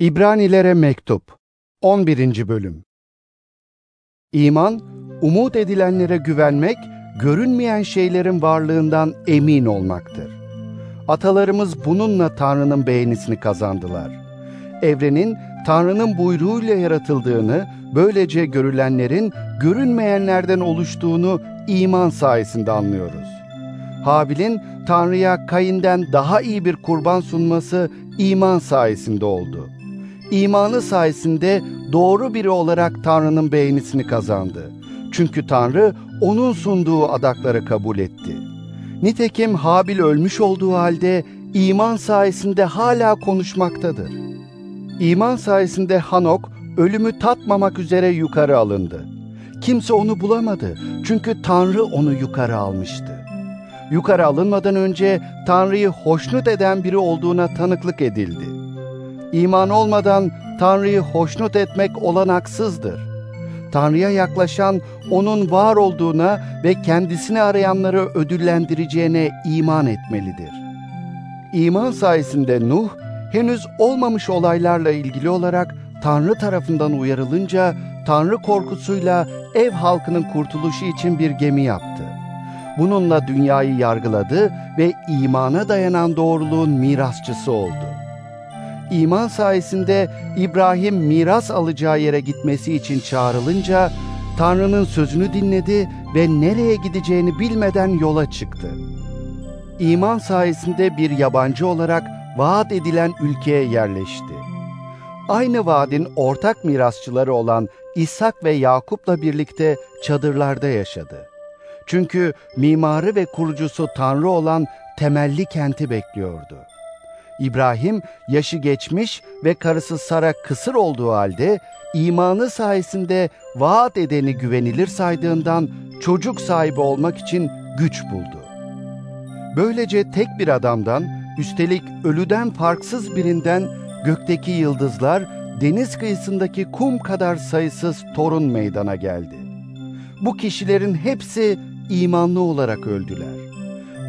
İbranilere Mektup 11. Bölüm İman, umut edilenlere güvenmek, görünmeyen şeylerin varlığından emin olmaktır. Atalarımız bununla Tanrı'nın beğenisini kazandılar. Evrenin Tanrı'nın buyruğuyla yaratıldığını, böylece görülenlerin görünmeyenlerden oluştuğunu iman sayesinde anlıyoruz. Habil'in Tanrı'ya Kayin'den daha iyi bir kurban sunması iman sayesinde oldu. İmanı sayesinde doğru biri olarak Tanrı'nın beğenisini kazandı. Çünkü Tanrı onun sunduğu adakları kabul etti. Nitekim Habil ölmüş olduğu halde iman sayesinde hala konuşmaktadır. İman sayesinde Hanok ölümü tatmamak üzere yukarı alındı. Kimse onu bulamadı çünkü Tanrı onu yukarı almıştı. Yukarı alınmadan önce Tanrı'yı hoşnut eden biri olduğuna tanıklık edildi. İman olmadan Tanrı'yı hoşnut etmek olanaksızdır. Tanrı'ya yaklaşan onun var olduğuna ve kendisini arayanları ödüllendireceğine iman etmelidir. İman sayesinde Nuh henüz olmamış olaylarla ilgili olarak Tanrı tarafından uyarılınca Tanrı korkusuyla ev halkının kurtuluşu için bir gemi yaptı. Bununla dünyayı yargıladı ve imana dayanan doğruluğun mirasçısı oldu. İman sayesinde İbrahim miras alacağı yere gitmesi için çağrılınca Tanrı'nın sözünü dinledi ve nereye gideceğini bilmeden yola çıktı. İman sayesinde bir yabancı olarak vaat edilen ülkeye yerleşti. Aynı vaadin ortak mirasçıları olan İshak ve Yakup'la birlikte çadırlarda yaşadı. Çünkü mimarı ve kurucusu Tanrı olan temelli kenti bekliyordu. İbrahim yaşı geçmiş ve karısı Sara kısır olduğu halde imanı sayesinde vaat edeni güvenilir saydığından çocuk sahibi olmak için güç buldu. Böylece tek bir adamdan, üstelik ölüden farksız birinden gökteki yıldızlar, deniz kıyısındaki kum kadar sayısız torun meydana geldi. Bu kişilerin hepsi imanlı olarak öldüler.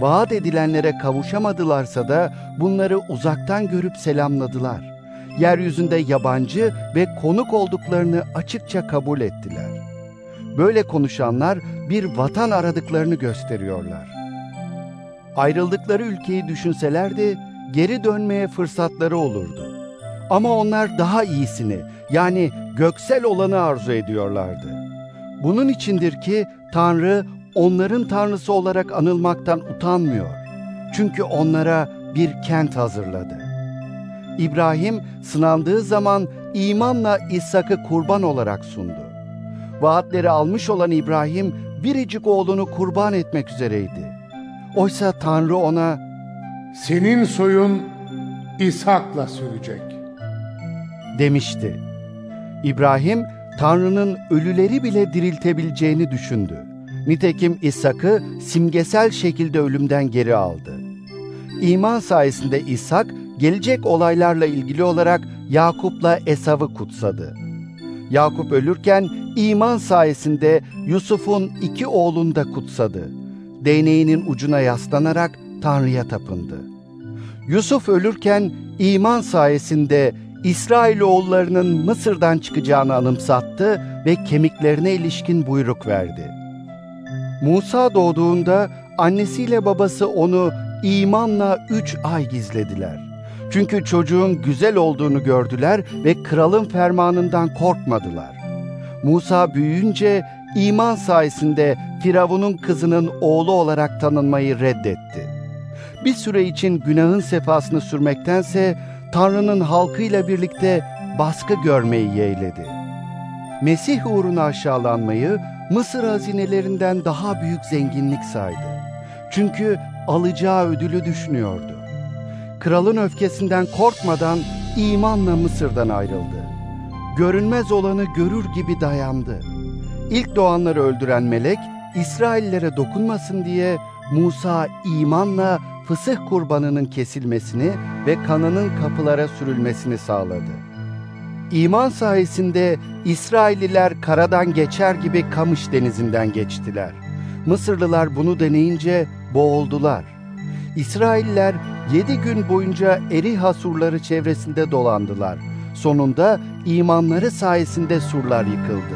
Vaat edilenlere kavuşamadılarsa da bunları uzaktan görüp selamladılar. Yeryüzünde yabancı ve konuk olduklarını açıkça kabul ettiler. Böyle konuşanlar bir vatan aradıklarını gösteriyorlar. Ayrıldıkları ülkeyi düşünselerdi geri dönmeye fırsatları olurdu. Ama onlar daha iyisini yani göksel olanı arzu ediyorlardı. Bunun içindir ki Tanrı onların tanrısı olarak anılmaktan utanmıyor. Çünkü onlara bir kent hazırladı. İbrahim sınandığı zaman imanla İshak'ı kurban olarak sundu. Vaatleri almış olan İbrahim biricik oğlunu kurban etmek üzereydi. Oysa Tanrı ona Senin soyun İshak'la sürecek. demişti. İbrahim Tanrı'nın ölüleri bile diriltebileceğini düşündü. Nitekim İshak'ı simgesel şekilde ölümden geri aldı. İman sayesinde İshak gelecek olaylarla ilgili olarak Yakup'la Esav'ı kutsadı. Yakup ölürken iman sayesinde Yusuf'un iki oğlunu da kutsadı. Değneğinin ucuna yaslanarak Tanrı'ya tapındı. Yusuf ölürken iman sayesinde İsrailoğullarının Mısır'dan çıkacağını anımsattı ve kemiklerine ilişkin buyruk verdi. Musa doğduğunda annesiyle babası onu imanla üç ay gizlediler. Çünkü çocuğun güzel olduğunu gördüler ve kralın fermanından korkmadılar. Musa büyüyünce iman sayesinde Firavun'un kızının oğlu olarak tanınmayı reddetti. Bir süre için günahın sefasını sürmektense Tanrı'nın halkıyla birlikte baskı görmeyi yeğledi. Mesih uğruna aşağılanmayı Mısır hazinelerinden daha büyük zenginlik saydı. Çünkü alacağı ödülü düşünüyordu. Kralın öfkesinden korkmadan imanla Mısır'dan ayrıldı. Görünmez olanı görür gibi dayandı. İlk doğanları öldüren melek İsraillere dokunmasın diye Musa imanla fısıh kurbanının kesilmesini ve kanının kapılara sürülmesini sağladı. İman sayesinde İsrailliler karadan geçer gibi Kamış denizinden geçtiler. Mısırlılar bunu deneyince boğuldular. İsrailler yedi gün boyunca Eriha surları çevresinde dolandılar. Sonunda imanları sayesinde surlar yıkıldı.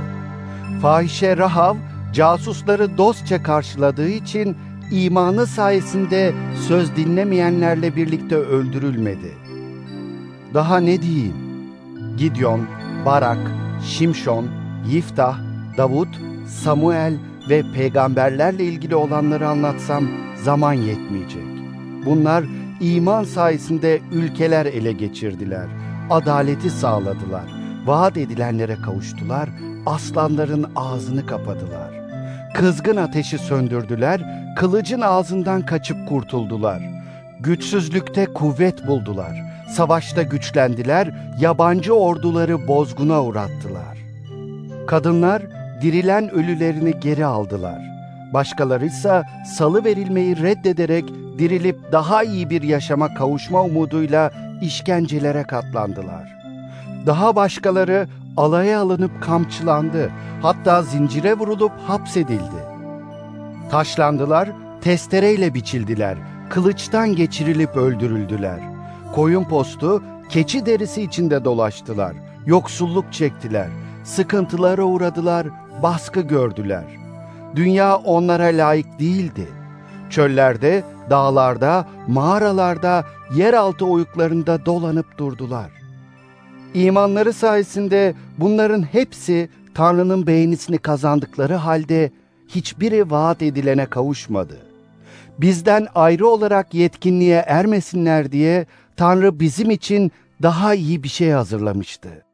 Fahişe Rahav, casusları dostça karşıladığı için imanı sayesinde söz dinlemeyenlerle birlikte öldürülmedi. Daha ne diyeyim? Gidyon, Barak, Şimşon, Yiftah, Davut, Samuel ve peygamberlerle ilgili olanları anlatsam zaman yetmeyecek. Bunlar iman sayesinde ülkeler ele geçirdiler, adaleti sağladılar, vaat edilenlere kavuştular, aslanların ağzını kapadılar. Kızgın ateşi söndürdüler, kılıcın ağzından kaçıp kurtuldular. Güçsüzlükte kuvvet buldular, savaşta güçlendiler, yabancı orduları bozguna uğrattılar. Kadınlar dirilen ölülerini geri aldılar. Başkaları ise salı verilmeyi reddederek dirilip daha iyi bir yaşama kavuşma umuduyla işkencelere katlandılar. Daha başkaları alaya alınıp kamçılandı, hatta zincire vurulup hapsedildi. Taşlandılar, testereyle biçildiler, kılıçtan geçirilip öldürüldüler. Koyun postu, keçi derisi içinde dolaştılar, yoksulluk çektiler, sıkıntılara uğradılar, baskı gördüler. Dünya onlara layık değildi. Çöllerde, dağlarda, mağaralarda, yeraltı oyuklarında dolanıp durdular. İmanları sayesinde bunların hepsi Tanrı'nın beğenisini kazandıkları halde hiçbiri vaat edilene kavuşmadı. Bizden ayrı olarak yetkinliğe ermesinler diye Tanrı bizim için daha iyi bir şey hazırlamıştı.